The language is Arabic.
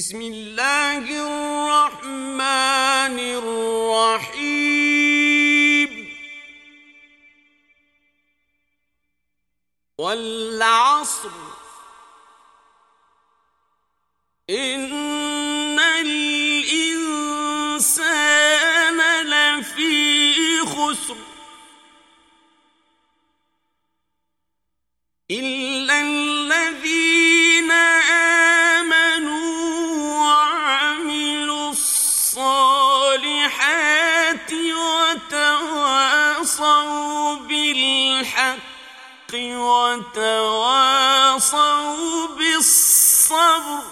بسم اللہ الرحمن الرحیم والعصر. إن الإنسان لفی خسر. إلا الصالحات وتواصوا بالحق وتواصوا بالصبر